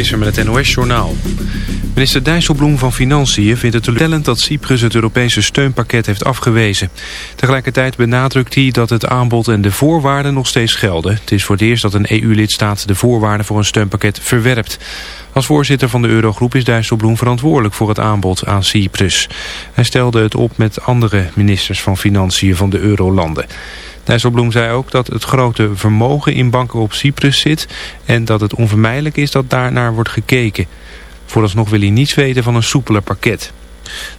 Visser met het NOS-journaal. Minister Dijsselbloem van Financiën vindt het teleurstellend dat Cyprus het Europese steunpakket heeft afgewezen. Tegelijkertijd benadrukt hij dat het aanbod en de voorwaarden nog steeds gelden. Het is voor het eerst dat een EU-lidstaat de voorwaarden voor een steunpakket verwerpt. Als voorzitter van de Eurogroep is Dijsselbloem verantwoordelijk voor het aanbod aan Cyprus. Hij stelde het op met andere ministers van Financiën van de Eurolanden. Dijsselbloem zei ook dat het grote vermogen in banken op Cyprus zit... en dat het onvermijdelijk is dat daarnaar wordt gekeken. Vooralsnog wil hij niets weten van een soepeler pakket.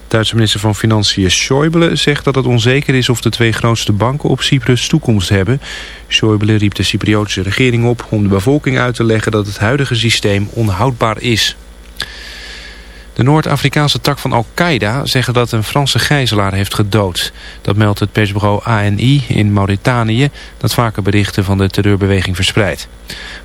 Duitse minister van Financiën Schäuble zegt dat het onzeker is of de twee grootste banken op Cyprus toekomst hebben. Schäuble riep de Cypriotische regering op om de bevolking uit te leggen dat het huidige systeem onhoudbaar is. De Noord-Afrikaanse tak van Al-Qaeda zeggen dat een Franse gijzelaar heeft gedood. Dat meldt het persbureau ANI in Mauritanië, dat vaker berichten van de terreurbeweging verspreidt.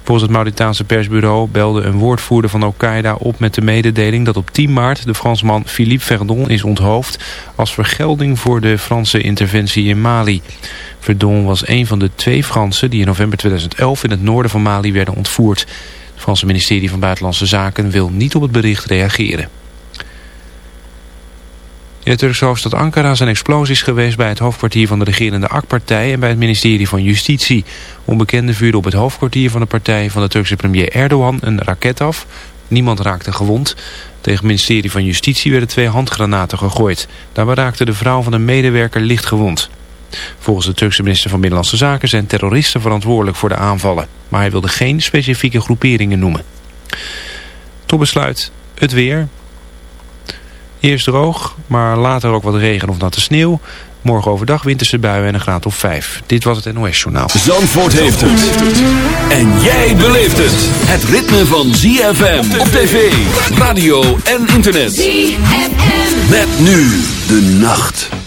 Volgens het Mauritaanse persbureau belde een woordvoerder van Al-Qaeda op met de mededeling dat op 10 maart de Fransman Philippe Verdon is onthoofd als vergelding voor de Franse interventie in Mali. Verdon was een van de twee Fransen die in november 2011 in het noorden van Mali werden ontvoerd. Het Franse ministerie van Buitenlandse Zaken wil niet op het bericht reageren. In de Turkse hoofdstad Ankara zijn explosies geweest bij het hoofdkwartier van de regerende AK-partij en bij het ministerie van Justitie. Onbekenden vuurden op het hoofdkwartier van de partij van de Turkse premier Erdogan een raket af. Niemand raakte gewond. Tegen het ministerie van Justitie werden twee handgranaten gegooid. Daarbij raakte de vrouw van een medewerker licht gewond. Volgens de Turkse minister van Binnenlandse Zaken zijn terroristen verantwoordelijk voor de aanvallen. Maar hij wilde geen specifieke groeperingen noemen. Tot besluit het weer. Eerst droog, maar later ook wat regen of natte sneeuw. Morgen overdag winterse buien en een graad of 5. Dit was het NOS Journaal. Zandvoort heeft het. En jij beleeft het. Het ritme van ZFM op tv, radio en internet. ZFM. Met nu de nacht.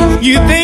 You think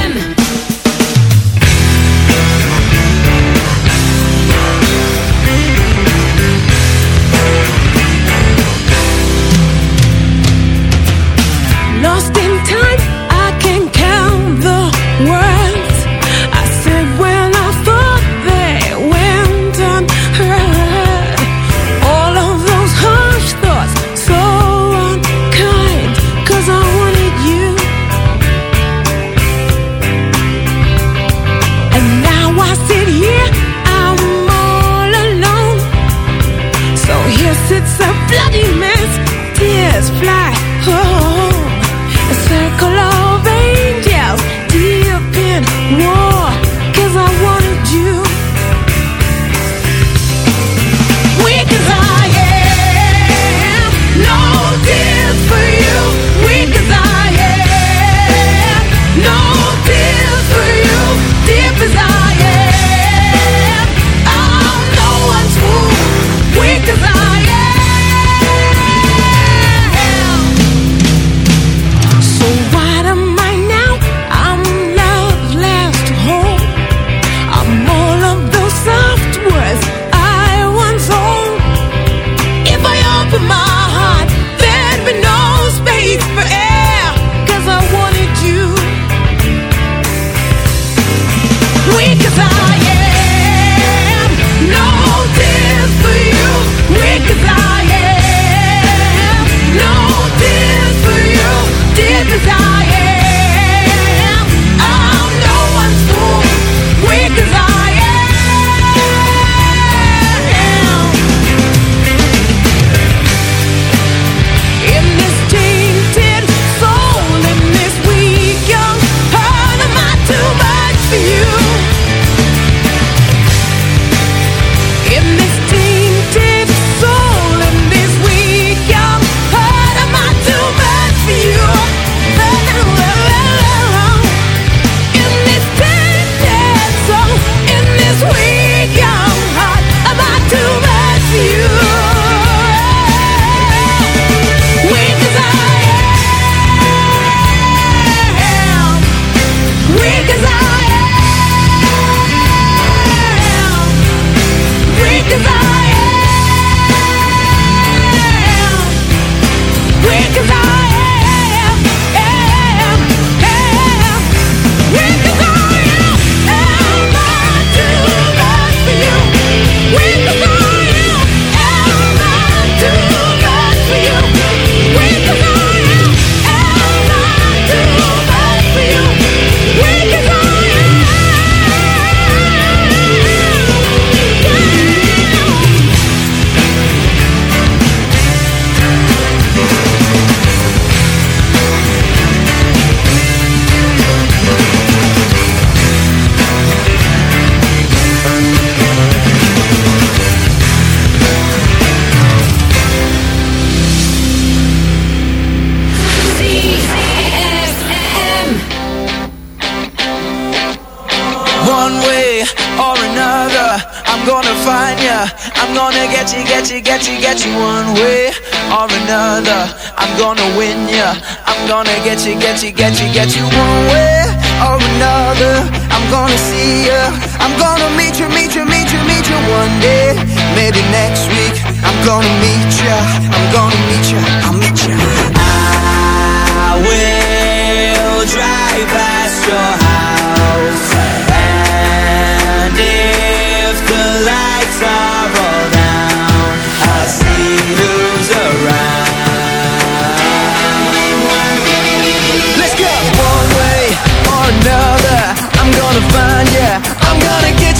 it's a bloody mess. Tears fly home. A circle of angels deep in war. get you, get you, get you one way or another. I'm gonna see you. I'm gonna meet you, meet you, meet you, meet you one day. Maybe next week. I'm gonna meet you. I'm gonna meet you. I'll meet you.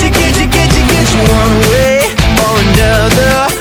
you, get you, get you, get you one way or another.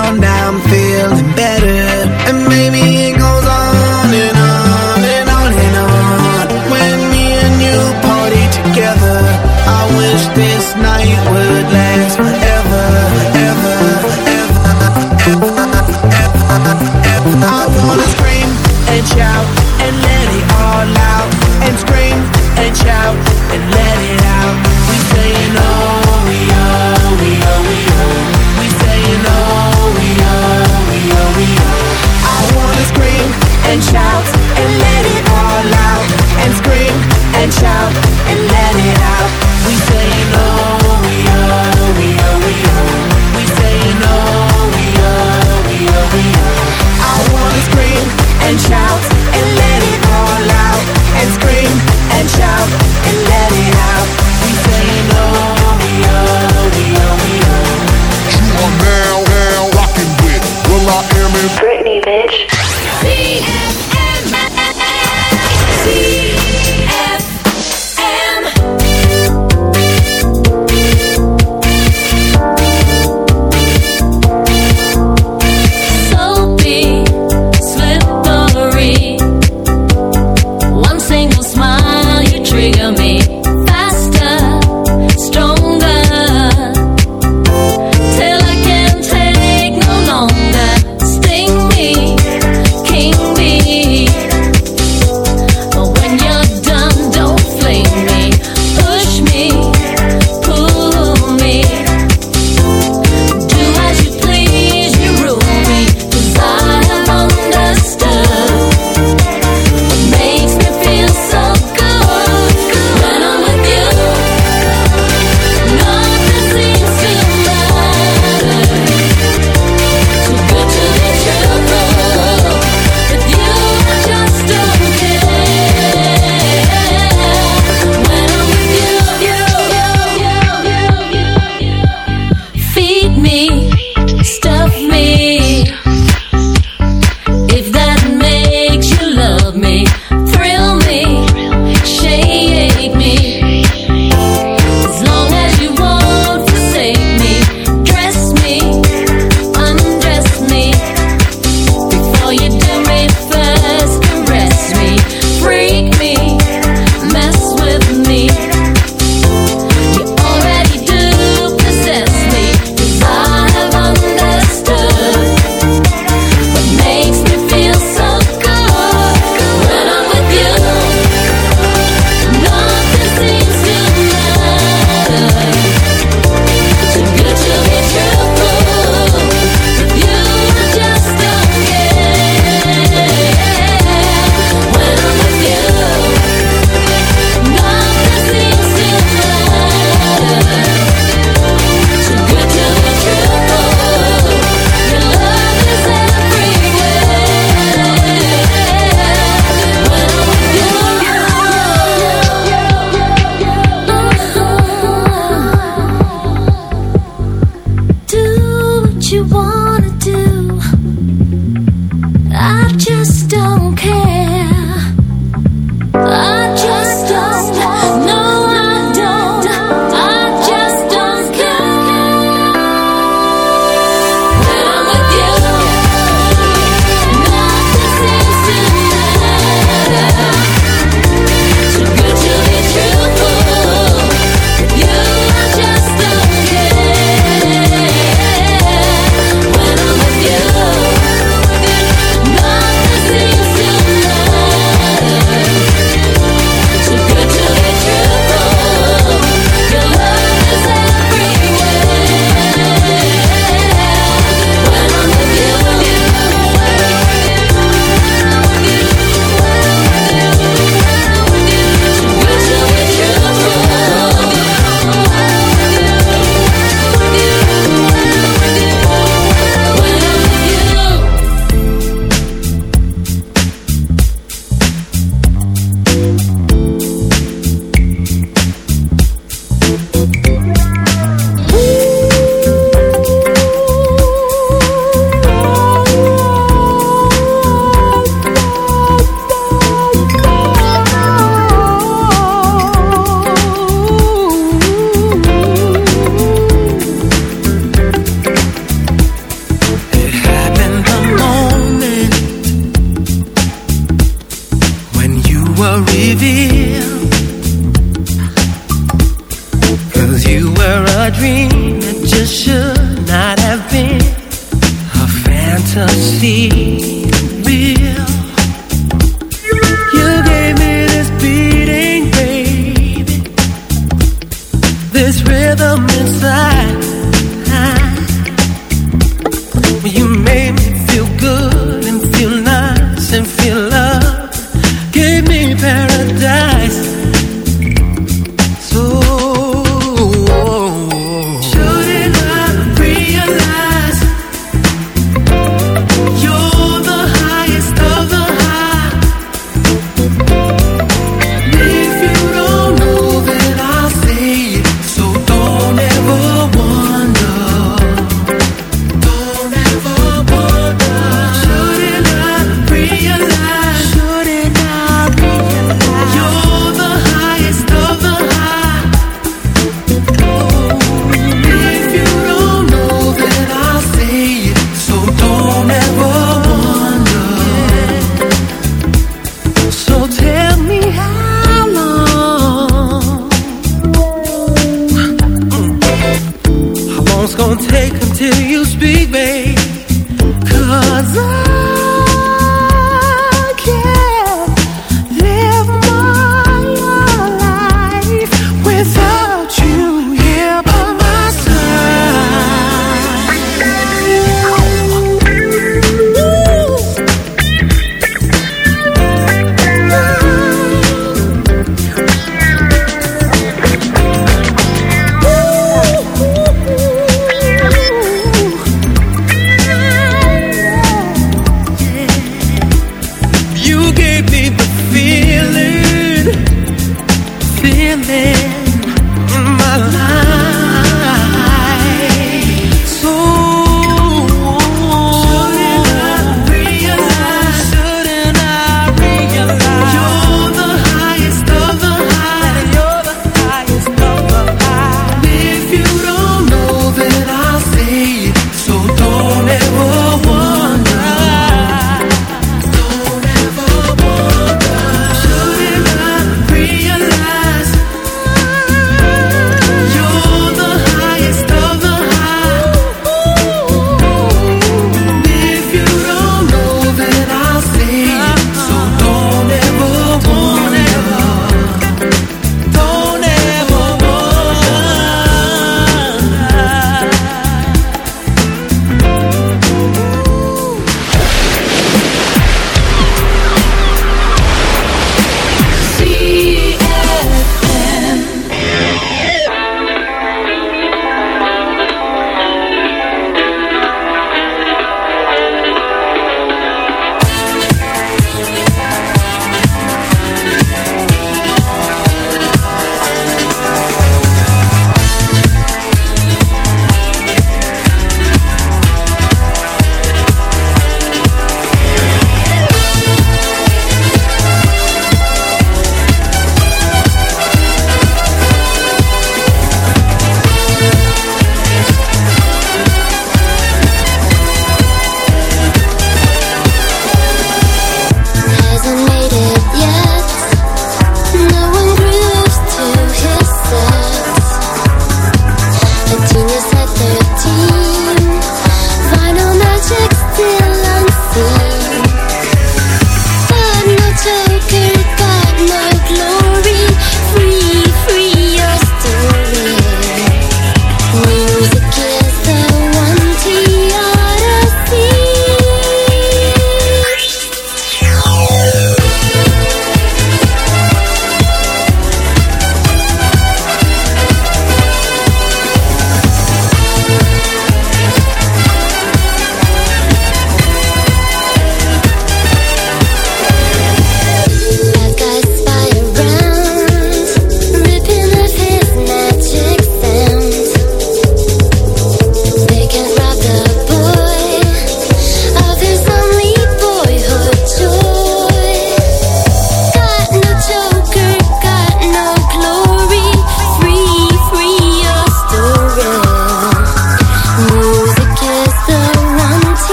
shout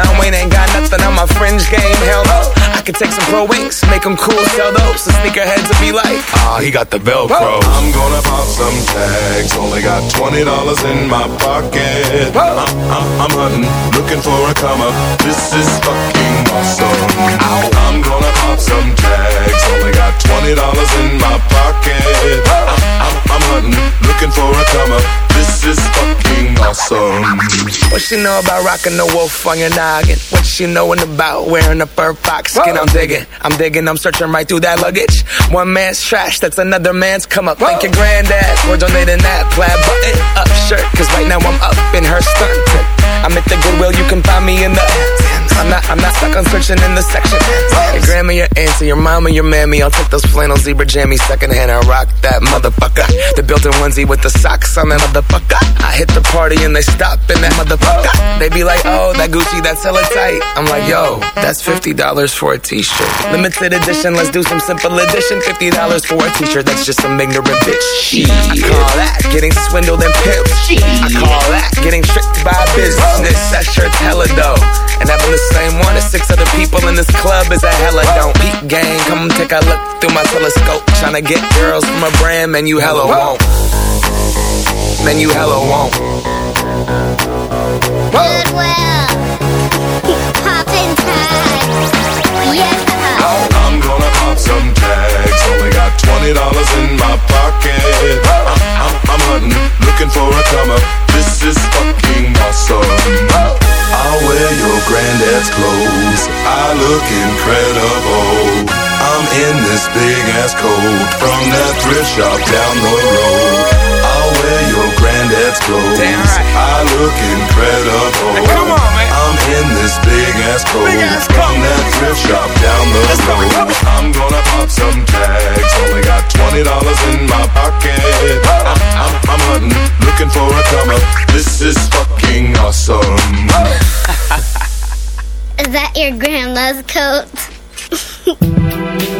John Wayne ain't got nothing on my fringe game. Hell no. I could take some pro wings, make them cool, sell those. The sneakerheads will be like, ah, he got the Velcro. I'm gonna pop some tags. Only got twenty dollars in my pocket. I'm, I'm, I'm hunting, looking for a come up. This is fucking awesome. I'm gonna pop some tags. Only got twenty dollars in my pocket. I'm, I'm hunting, looking for a come up. This is fucking awesome. What she know about rocking the wolf on your noggin? What she knowin' about wearing a fur fox skin? I'm digging, I'm digging, I'm searching right through that luggage. One man's trash, that's another man's come up. Thank your granddad for donating that plaid button up shirt. Cause right now I'm up in her skirt. I'm at the Goodwill, you can find me in the. I'm not, I'm not stuck on searching in the section. Your grandma, your auntie, your mama, your mammy. I'll take those flannel zebra jammies secondhand. I rock that motherfucker. The built-in onesie with the socks on that motherfucker. I hit the party and they stop in that motherfucker. They be like, oh, that Gucci, that's hella tight. I'm like, yo, that's $50 for a t-shirt. Limited edition, let's do some simple edition. $50 for a t-shirt, that's just some ignorant bitch. I call that getting swindled and pimped. I call that getting tricked by business. That shirt's hella dope. And having the same one as six other people in this club is a hella don't. Peep gang, come take a look through my telescope. Tryna get girls from a brand, man, you hella won't. Man, you hella won't. Goodwill. Poppin' tags. Yeah. I'm gonna pop some tags. Only got twenty dollars in my pocket. I'm, I'm, I'm hunting, looking for a come up. This is fucking awesome. I'll wear your granddad's clothes. I look incredible. I'm in this big ass coat from that thrift shop down the road. I'll wear your granddad's clothes. I look incredible. Come on, man. I'm in this big ass coat from that thrift shop down the road. I'm gonna pop some tags. Only got twenty dollars in my pocket. I'm, I'm, I'm hunting, looking for a come up. This is fucking awesome. Is that your grandma's coat?